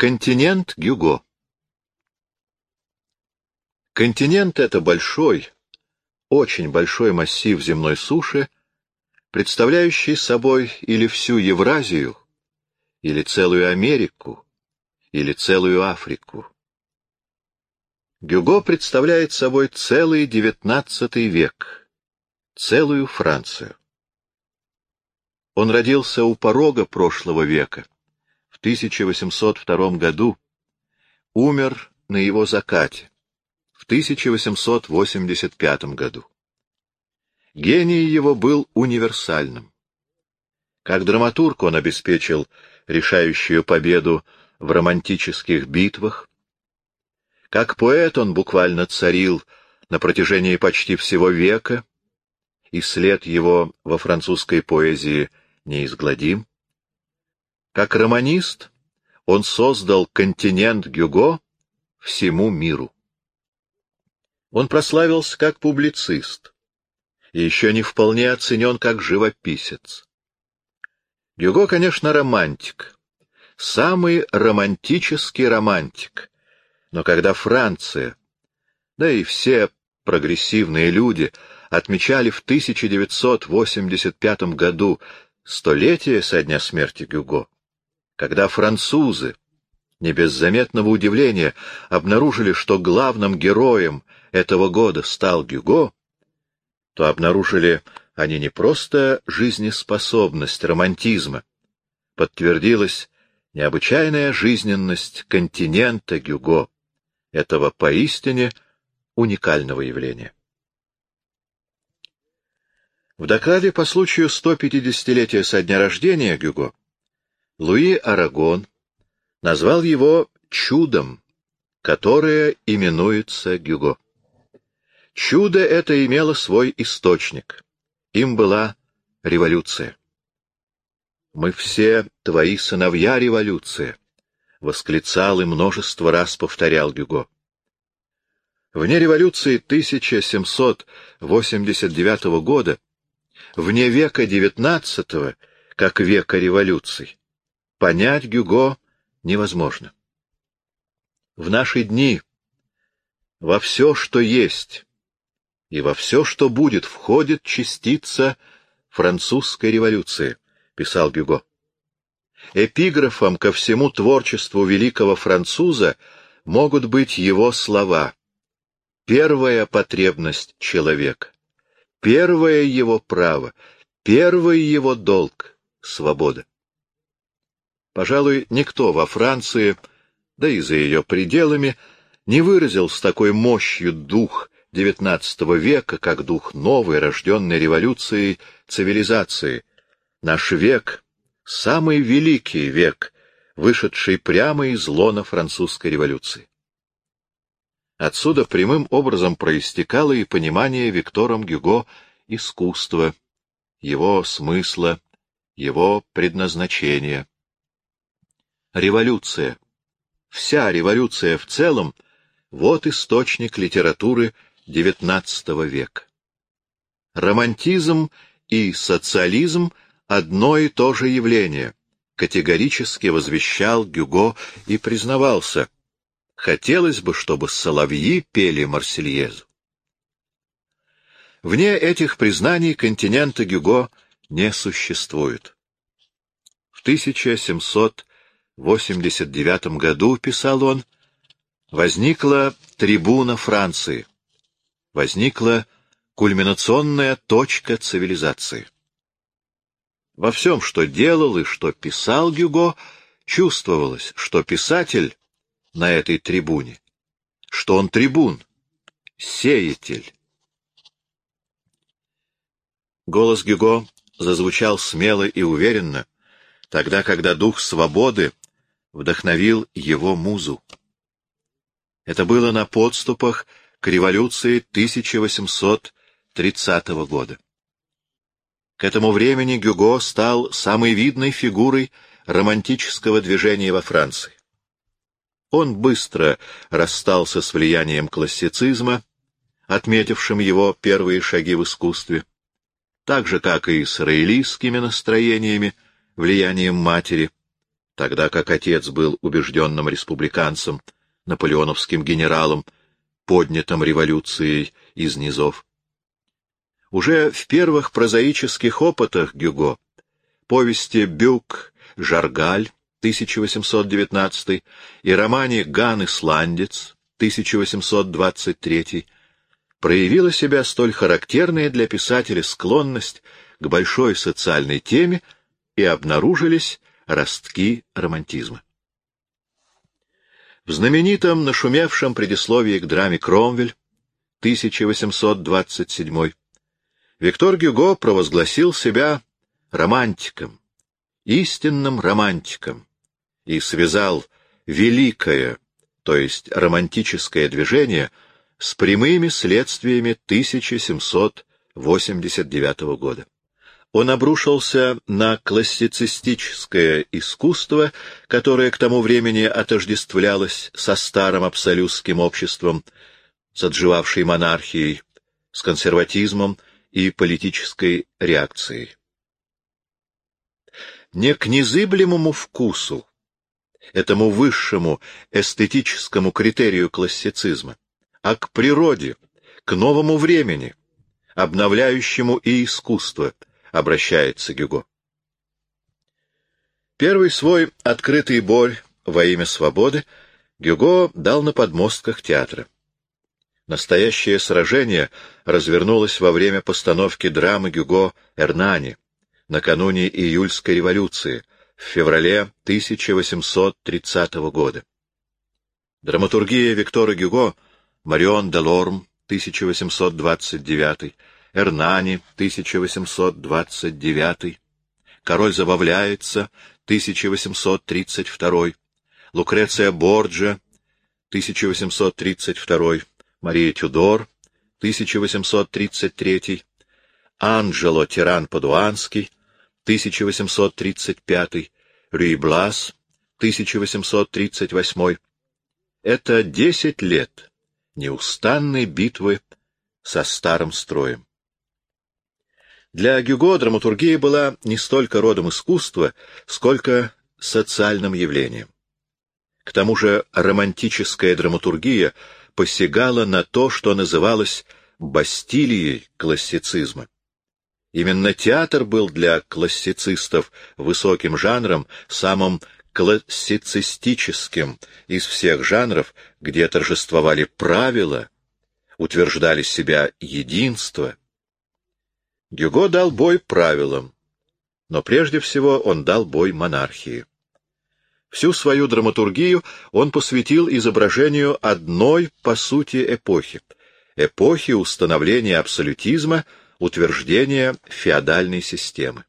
Континент Гюго Континент — это большой, очень большой массив земной суши, представляющий собой или всю Евразию, или целую Америку, или целую Африку. Гюго представляет собой целый девятнадцатый век, целую Францию. Он родился у порога прошлого века, в 1802 году, умер на его закате, в 1885 году. Гений его был универсальным. Как драматург он обеспечил решающую победу в романтических битвах. Как поэт он буквально царил на протяжении почти всего века, и след его во французской поэзии неизгладим. Как романист он создал континент Гюго всему миру. Он прославился как публицист и еще не вполне оценен как живописец. Гюго, конечно, романтик, самый романтический романтик, но когда Франция, да и все прогрессивные люди отмечали в 1985 году столетие со дня смерти Гюго, когда французы, не без заметного удивления, обнаружили, что главным героем этого года стал Гюго, то обнаружили они не просто жизнеспособность романтизма, подтвердилась необычайная жизненность континента Гюго, этого поистине уникального явления. В докладе по случаю 150-летия со дня рождения Гюго Луи Арагон назвал его чудом, которое именуется Гюго. Чудо это имело свой источник. Им была революция. «Мы все твои сыновья революция», — восклицал и множество раз повторял Гюго. Вне революции 1789 года, вне века XIX, как века революций, понять Гюго невозможно. В наши дни во все, что есть, и во все, что будет, входит частица французской революции, писал Гюго. Эпиграфом ко всему творчеству великого француза могут быть его слова. Первая потребность человека, первое его право, первый его долг — свобода. Пожалуй, никто во Франции, да и за ее пределами, не выразил с такой мощью дух XIX века, как дух новой, рожденной революцией цивилизации. Наш век — самый великий век, вышедший прямо из лона французской революции. Отсюда прямым образом проистекало и понимание Виктором Гюго искусства, его смысла, его предназначения. Революция, вся революция в целом — вот источник литературы XIX века. Романтизм и социализм — одно и то же явление, категорически возвещал Гюго и признавался. Хотелось бы, чтобы соловьи пели Марсельезу. Вне этих признаний континента Гюго не существует. В 1789 году, писал он, возникла трибуна Франции — возникла кульминационная точка цивилизации. Во всем, что делал и что писал Гюго, чувствовалось, что писатель на этой трибуне, что он трибун, сеятель. Голос Гюго зазвучал смело и уверенно, тогда, когда дух свободы вдохновил его музу. Это было на подступах к революции 1830 года. К этому времени Гюго стал самой видной фигурой романтического движения во Франции. Он быстро расстался с влиянием классицизма, отметившим его первые шаги в искусстве, так же, как и с раэлийскими настроениями, влиянием матери, тогда как отец был убежденным республиканцем, наполеоновским генералом, поднятым революцией из низов. Уже в первых прозаических опытах Гюго, повести «Бюк», «Жаргаль» 1819 и романе «Ган Исландец» 1823 проявила себя столь характерная для писателя склонность к большой социальной теме и обнаружились ростки романтизма. В знаменитом нашумевшем предисловии к драме «Кромвель» 1827 Виктор Гюго провозгласил себя романтиком, истинным романтиком, и связал великое, то есть романтическое движение, с прямыми следствиями 1789 года. Он обрушился на классицистическое искусство, которое к тому времени отождествлялось со старым абсолютским обществом, с отживавшей монархией, с консерватизмом и политической реакцией. Не к незыблемому вкусу, этому высшему эстетическому критерию классицизма, а к природе, к новому времени, обновляющему и искусство, обращается Гюго. Первый свой открытый бой во имя свободы Гюго дал на подмостках театра. Настоящее сражение развернулось во время постановки драмы Гюго «Эрнани» накануне июльской революции, в феврале 1830 года. Драматургия Виктора Гюго, Марион де Лорм, 1829, Эрнани, 1829, Король забавляется, 1832, Лукреция Борджа, 1832, Мария Тюдор, 1833, Анджело Тиран-Падуанский, 1835, Рюи Блас, 1838. Это десять лет неустанной битвы со старым строем. Для Гюго драматургия была не столько родом искусства, сколько социальным явлением. К тому же романтическая драматургия посягала на то, что называлось «бастилией классицизма». Именно театр был для классицистов высоким жанром, самым классицистическим из всех жанров, где торжествовали правила, утверждали себя единство. Гюго дал бой правилам, но прежде всего он дал бой монархии. Всю свою драматургию он посвятил изображению одной, по сути, эпохи — эпохи установления абсолютизма — утверждения феодальной системы.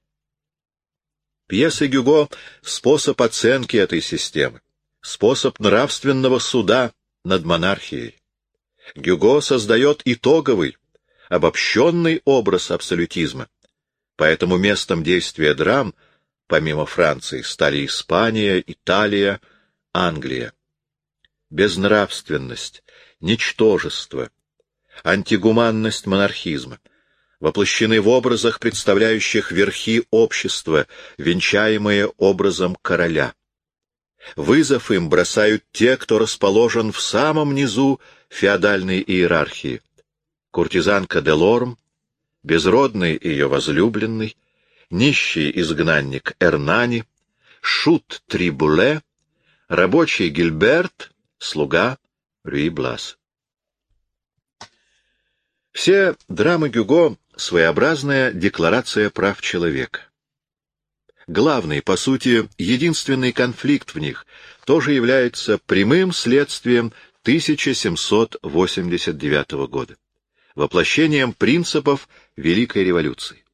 Пьесы Гюго — способ оценки этой системы, способ нравственного суда над монархией. Гюго создает итоговый, обобщенный образ абсолютизма, поэтому местом действия драм, помимо Франции, стали Испания, Италия, Англия. Безнравственность, ничтожество, антигуманность монархизма — воплощены в образах, представляющих верхи общества, венчаемые образом короля. Вызов им бросают те, кто расположен в самом низу феодальной иерархии. Куртизанка Делорм, безродный ее возлюбленный, нищий изгнанник Эрнани, шут Трибуле, рабочий Гильберт, слуга Рюи Блас. Все драмы Гюго своеобразная декларация прав человека. Главный, по сути, единственный конфликт в них тоже является прямым следствием 1789 года, воплощением принципов Великой революции.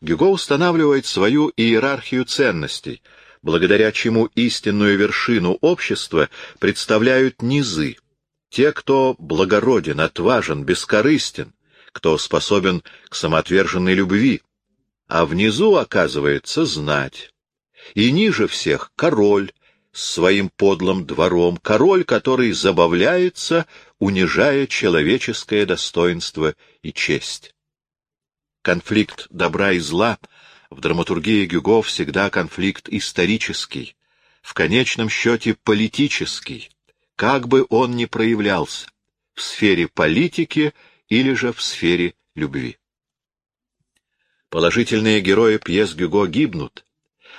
Гюго устанавливает свою иерархию ценностей, благодаря чему истинную вершину общества представляют низы, те, кто благороден, отважен, бескорыстен, кто способен к самоотверженной любви, а внизу, оказывается, знать. И ниже всех король с своим подлым двором, король, который забавляется, унижая человеческое достоинство и честь. Конфликт добра и зла в драматургии Гюго всегда конфликт исторический, в конечном счете политический, как бы он ни проявлялся, в сфере политики или же в сфере любви. Положительные герои пьес Гюго гибнут,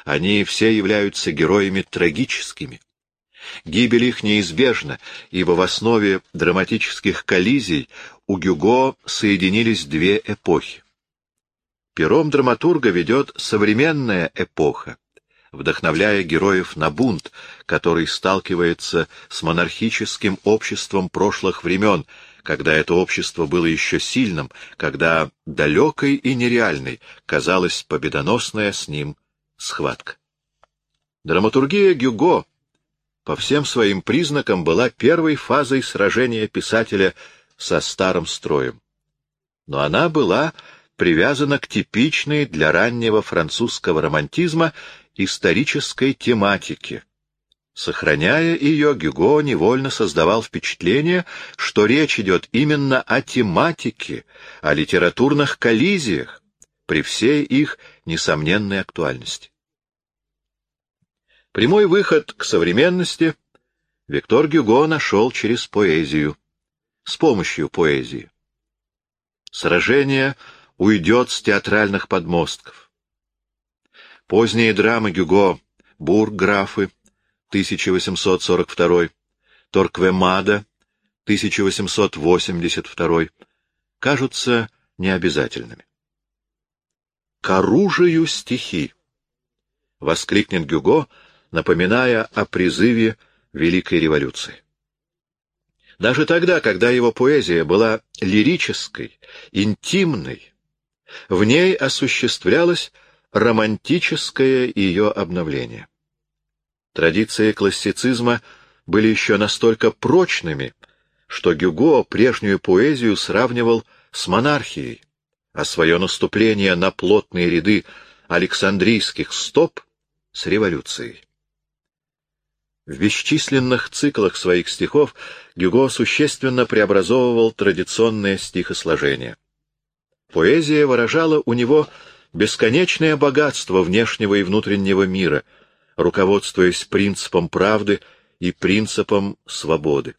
они все являются героями трагическими. Гибель их неизбежна, ибо в основе драматических коллизий у Гюго соединились две эпохи. Пером драматурга ведет современная эпоха, вдохновляя героев на бунт, который сталкивается с монархическим обществом прошлых времен, когда это общество было еще сильным, когда далекой и нереальной казалась победоносная с ним схватка. Драматургия Гюго по всем своим признакам была первой фазой сражения писателя со старым строем. Но она была привязана к типичной для раннего французского романтизма исторической тематике. Сохраняя ее, Гюго невольно создавал впечатление, что речь идет именно о тематике, о литературных коллизиях, при всей их несомненной актуальности. Прямой выход к современности Виктор Гюго нашел через поэзию, с помощью поэзии. Сражение уйдет с театральных подмостков. Поздние драмы Гюго «Бурграфы» 1842, «Торквемада» 1882 кажутся необязательными. «К оружию стихи!» — воскликнет Гюго — напоминая о призыве Великой революции. Даже тогда, когда его поэзия была лирической, интимной, в ней осуществлялось романтическое ее обновление. Традиции классицизма были еще настолько прочными, что Гюго прежнюю поэзию сравнивал с монархией, а свое наступление на плотные ряды Александрийских стоп с революцией. В бесчисленных циклах своих стихов Гюго существенно преобразовывал традиционное стихосложение. Поэзия выражала у него бесконечное богатство внешнего и внутреннего мира, руководствуясь принципом правды и принципом свободы.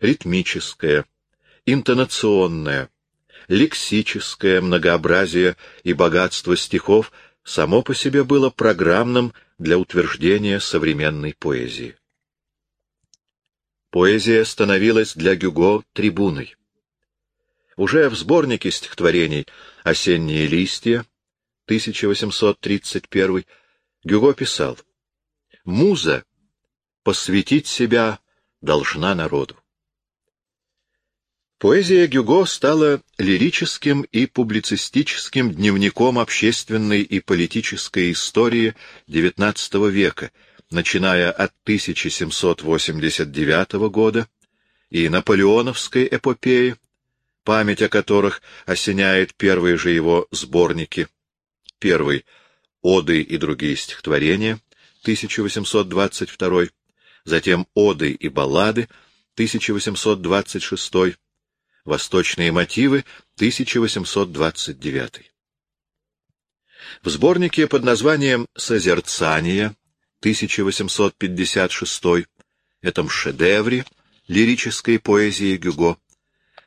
Ритмическое, интонационное, лексическое многообразие и богатство стихов само по себе было программным для утверждения современной поэзии. Поэзия становилась для Гюго трибуной. Уже в сборнике стихотворений «Осенние листья» 1831 Гюго писал «Муза посвятить себя должна народу». Поэзия Гюго стала лирическим и публицистическим дневником общественной и политической истории XIX века, начиная от 1789 года и наполеоновской эпопеи, память о которых осеняет первые же его сборники. Первый — «Оды и другие стихотворения» 1822, затем «Оды и баллады» 1826, Восточные мотивы, 1829. В сборнике под названием «Созерцание» 1856, этом шедевре лирической поэзии Гюго,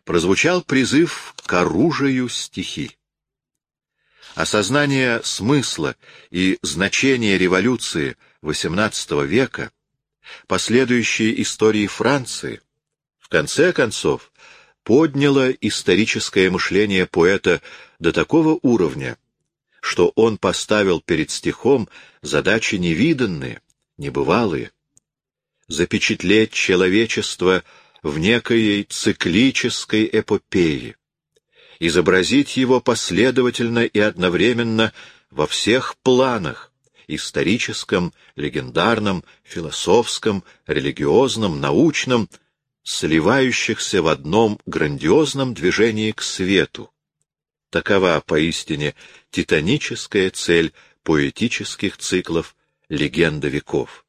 прозвучал призыв к оружию стихи. Осознание смысла и значения революции XVIII века, последующей истории Франции, в конце концов, подняло историческое мышление поэта до такого уровня, что он поставил перед стихом задачи невиданные, небывалые. Запечатлеть человечество в некой циклической эпопее, изобразить его последовательно и одновременно во всех планах — историческом, легендарном, философском, религиозном, научном — сливающихся в одном грандиозном движении к свету. Такова поистине титаническая цель поэтических циклов «Легенда веков».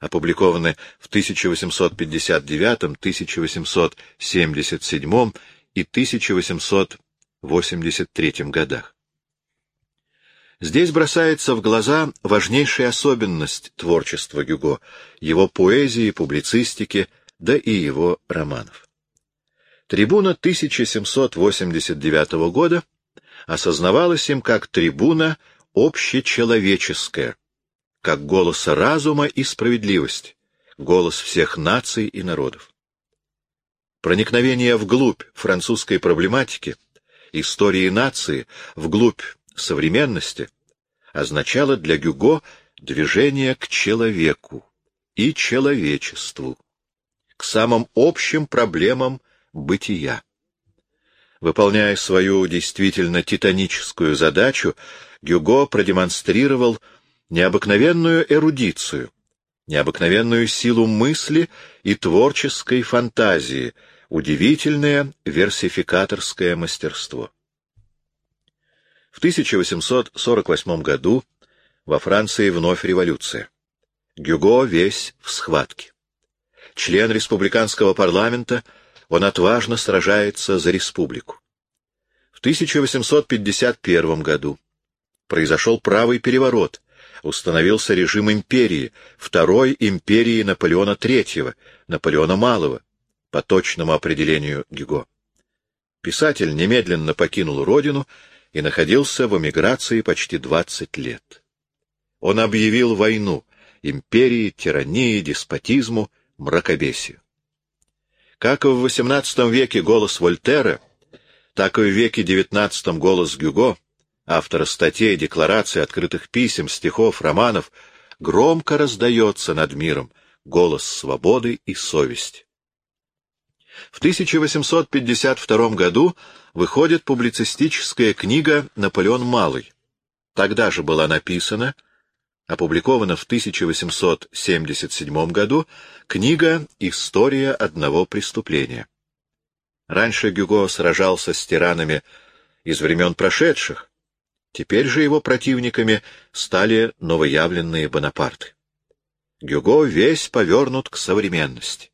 Опубликованы в 1859, 1877 и 1883 годах. Здесь бросается в глаза важнейшая особенность творчества Гюго, его поэзии, публицистики, да и его романов. Трибуна 1789 года осознавалась им как трибуна общечеловеческая, как голос разума и справедливости, голос всех наций и народов. Проникновение вглубь французской проблематики, истории нации, вглубь современности означало для Гюго движение к человеку и человечеству, к самым общим проблемам бытия. Выполняя свою действительно титаническую задачу, Гюго продемонстрировал необыкновенную эрудицию, необыкновенную силу мысли и творческой фантазии, удивительное версификаторское мастерство. В 1848 году во Франции вновь революция. Гюго весь в схватке. Член республиканского парламента, он отважно сражается за республику. В 1851 году произошел правый переворот, установился режим империи, второй империи Наполеона III, Наполеона Малого, по точному определению Гюго. Писатель немедленно покинул родину и находился в эмиграции почти 20 лет. Он объявил войну империи, тирании, деспотизму, мракобесию. Как в XVIII веке голос Вольтера, так и в веке XIX голос Гюго, автора статей, деклараций, открытых писем, стихов, романов, громко раздается над миром голос свободы и совести. В 1852 году выходит публицистическая книга «Наполеон Малый». Тогда же была написана, опубликована в 1877 году, книга «История одного преступления». Раньше Гюго сражался с тиранами из времен прошедших, теперь же его противниками стали новоявленные Бонапарты. Гюго весь повернут к современности.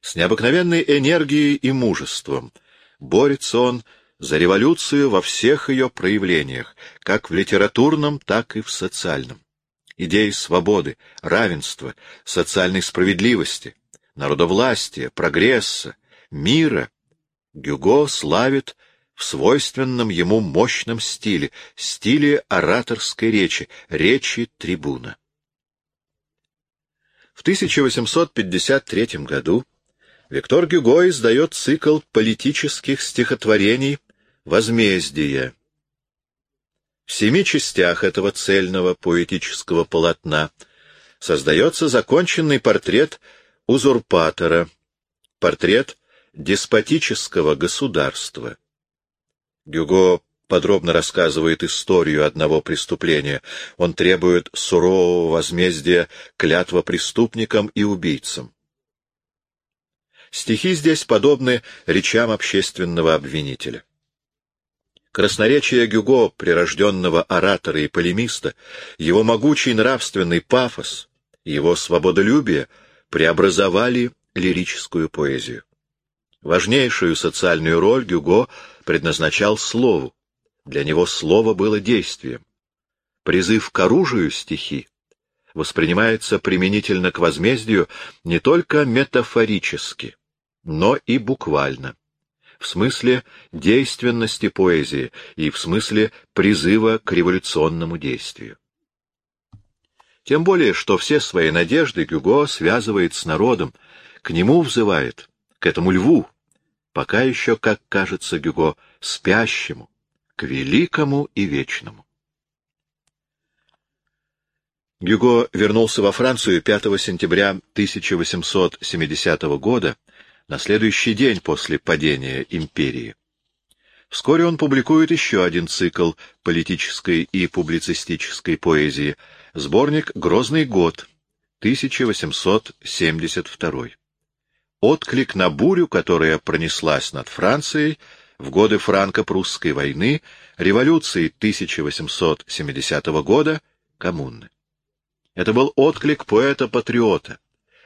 С необыкновенной энергией и мужеством борется он за революцию во всех ее проявлениях, как в литературном, так и в социальном. Идеи свободы, равенства, социальной справедливости, народовластия, прогресса, мира Гюго славит в свойственном ему мощном стиле, стиле ораторской речи, речи трибуна. В 1853 году Виктор Гюго издает цикл политических стихотворений «Возмездие». В семи частях этого цельного поэтического полотна создается законченный портрет узурпатора, портрет деспотического государства. Гюго подробно рассказывает историю одного преступления. Он требует сурового возмездия клятва преступникам и убийцам. Стихи здесь подобны речам общественного обвинителя. Красноречие Гюго, прирожденного оратора и полемиста, его могучий нравственный пафос, его свободолюбие преобразовали лирическую поэзию. Важнейшую социальную роль Гюго предназначал слову. Для него слово было действием. Призыв к оружию стихи воспринимается применительно к возмездию не только метафорически, но и буквально, в смысле действенности поэзии и в смысле призыва к революционному действию. Тем более, что все свои надежды Гюго связывает с народом, к нему взывает, к этому льву, пока еще, как кажется Гюго, спящему, к великому и вечному. Гюго вернулся во Францию 5 сентября 1870 года, на следующий день после падения империи. Вскоре он публикует еще один цикл политической и публицистической поэзии, сборник «Грозный год», 1872. Отклик на бурю, которая пронеслась над Францией в годы франко-прусской войны, революции 1870 года, коммуны. Это был отклик поэта-патриота,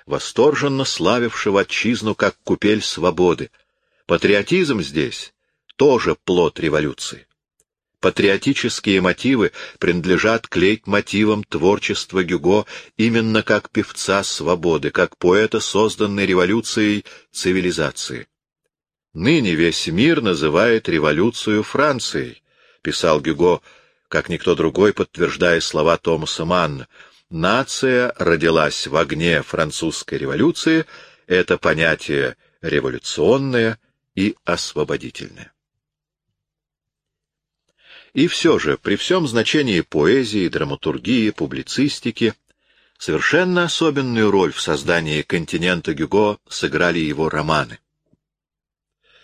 восторженно славившего отчизну как купель свободы. Патриотизм здесь тоже плод революции. Патриотические мотивы принадлежат к лейтмотивам творчества Гюго именно как певца свободы, как поэта, созданной революцией цивилизации. «Ныне весь мир называет революцию Францией», — писал Гюго, как никто другой, подтверждая слова Томаса Манна. «Нация родилась в огне французской революции — это понятие революционное и освободительное». И все же, при всем значении поэзии, драматургии, публицистики, совершенно особенную роль в создании континента Гюго сыграли его романы.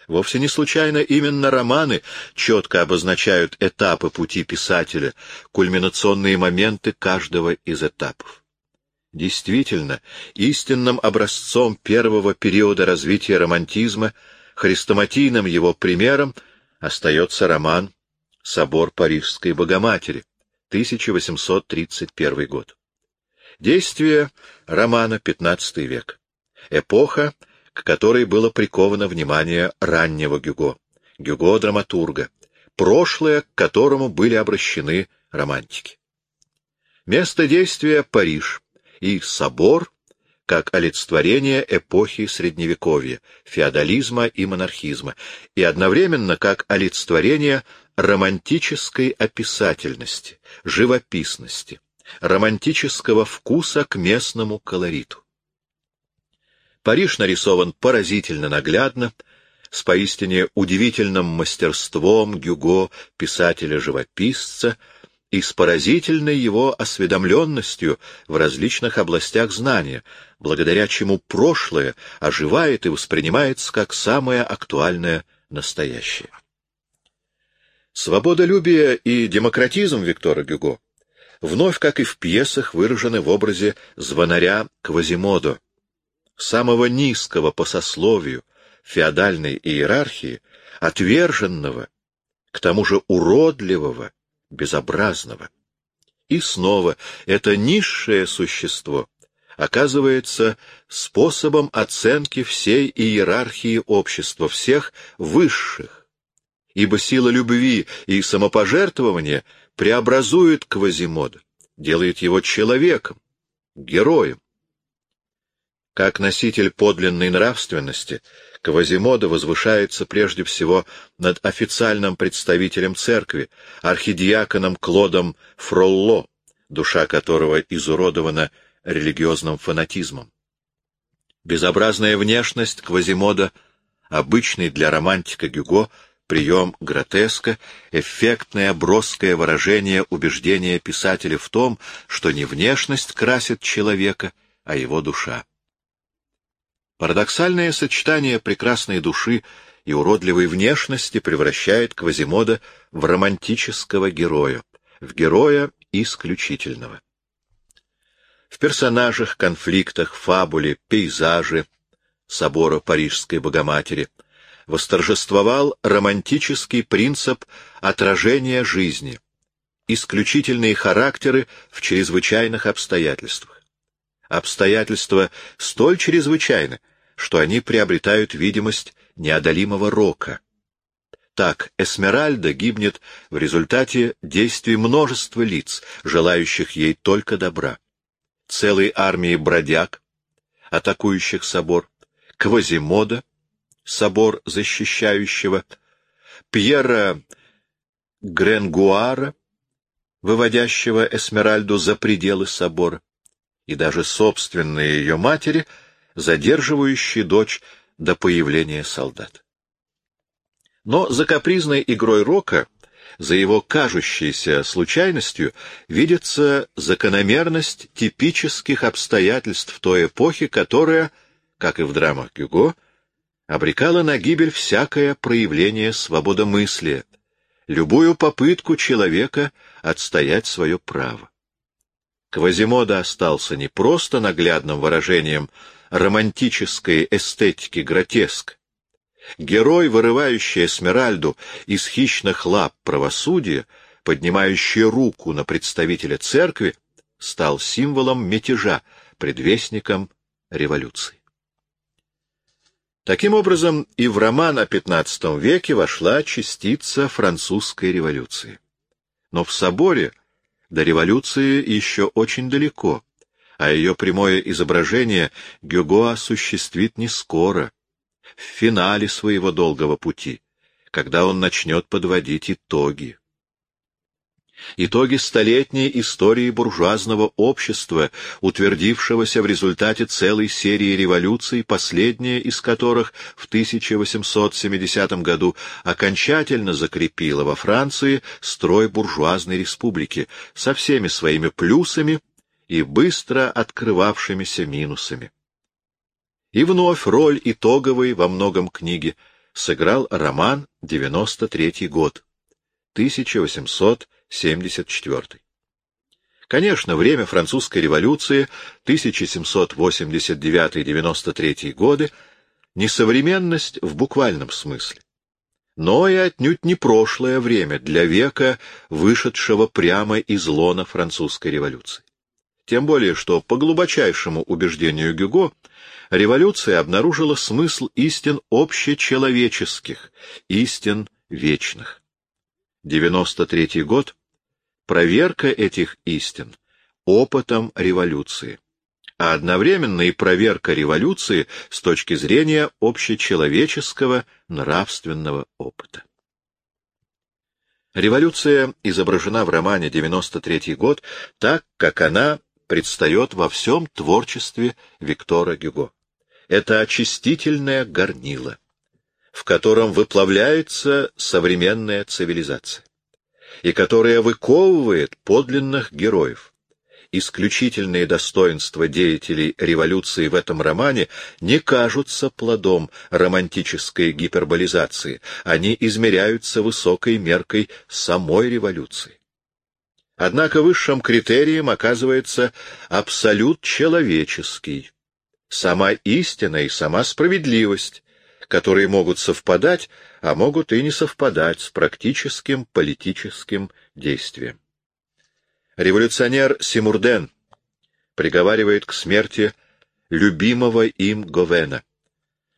Вовсе не случайно именно романы четко обозначают этапы пути писателя, кульминационные моменты каждого из этапов. Действительно, истинным образцом первого периода развития романтизма, хрестоматийным его примером, остается роман Собор Парижской Богоматери, 1831 год. Действие романа XV век. Эпоха, к которой было приковано внимание раннего Гюго, Гюго-драматурга, прошлое, к которому были обращены романтики. Место действия — Париж, и собор как олицетворение эпохи Средневековья, феодализма и монархизма, и одновременно как олицетворение романтической описательности, живописности, романтического вкуса к местному колориту. Париж нарисован поразительно наглядно, с поистине удивительным мастерством Гюго, писателя-живописца, и с поразительной его осведомленностью в различных областях знания, благодаря чему прошлое оживает и воспринимается как самое актуальное настоящее. Свободолюбие и демократизм Виктора Гюго вновь, как и в пьесах, выражены в образе звонаря Квазимодо, самого низкого по сословию феодальной иерархии, отверженного, к тому же уродливого, безобразного. И снова это низшее существо оказывается способом оценки всей иерархии общества, всех высших, ибо сила любви и самопожертвования преобразует Квазимода, делает его человеком, героем. Как носитель подлинной нравственности, Квазимода возвышается прежде всего над официальным представителем церкви, архидиаконом Клодом Фролло, душа которого изуродована религиозным фанатизмом. Безобразная внешность Квазимода, обычный для романтика Гюго, прием гротеска, эффектное броское выражение убеждения писателя в том, что не внешность красит человека, а его душа. Парадоксальное сочетание прекрасной души и уродливой внешности превращает Квазимода в романтического героя, в героя исключительного. В персонажах, конфликтах, фабуле, пейзаже собора Парижской Богоматери — восторжествовал романтический принцип отражения жизни, исключительные характеры в чрезвычайных обстоятельствах. Обстоятельства столь чрезвычайны, что они приобретают видимость неодолимого рока. Так Эсмеральда гибнет в результате действий множества лиц, желающих ей только добра. Целой армии бродяг, атакующих собор, Квазимода, собор защищающего, Пьера Гренгуара, выводящего Эсмеральду за пределы собора, и даже собственной ее матери, задерживающей дочь до появления солдат. Но за капризной игрой Рока, за его кажущейся случайностью, видится закономерность типических обстоятельств той эпохи, которая, как и в драмах Гюго, обрекала на гибель всякое проявление свободомыслия, любую попытку человека отстоять свое право. Квазимода остался не просто наглядным выражением романтической эстетики гротеск. Герой, вырывающий Эсмеральду из хищных лап правосудия, поднимающий руку на представителя церкви, стал символом мятежа, предвестником революции. Таким образом, и в роман о XV веке вошла частица французской революции. Но в соборе до революции еще очень далеко, а ее прямое изображение Гюго осуществит не скоро, в финале своего долгого пути, когда он начнет подводить итоги. Итоги столетней истории буржуазного общества, утвердившегося в результате целой серии революций, последняя из которых в 1870 году окончательно закрепила во Франции строй буржуазной республики со всеми своими плюсами и быстро открывавшимися минусами. И вновь роль итоговой во многом книги сыграл роман «93 год» 1800 74. Конечно, время французской революции 1789-93 годы несовременность в буквальном смысле, но и отнюдь не прошлое время для века, вышедшего прямо из лона французской революции. Тем более, что, по глубочайшему убеждению Гюго, революция обнаружила смысл истин общечеловеческих, истин вечных. 93 год — проверка этих истин опытом революции, а одновременно и проверка революции с точки зрения общечеловеческого нравственного опыта. Революция изображена в романе «93 год» так, как она предстает во всем творчестве Виктора Гюго. Это очистительное горнило в котором выплавляется современная цивилизация, и которая выковывает подлинных героев. Исключительные достоинства деятелей революции в этом романе не кажутся плодом романтической гиперболизации, они измеряются высокой меркой самой революции. Однако высшим критерием оказывается абсолют человеческий, сама истина и сама справедливость, которые могут совпадать, а могут и не совпадать с практическим политическим действием. Революционер Симурден приговаривает к смерти любимого им Говена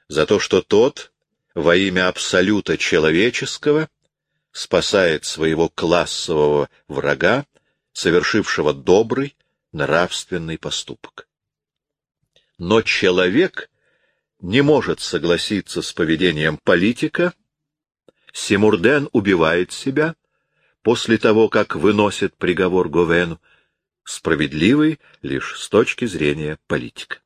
за то, что тот во имя абсолюта человеческого спасает своего классового врага, совершившего добрый нравственный поступок. Но человек не может согласиться с поведением политика, Симурден убивает себя после того, как выносит приговор Говену, справедливый лишь с точки зрения политика.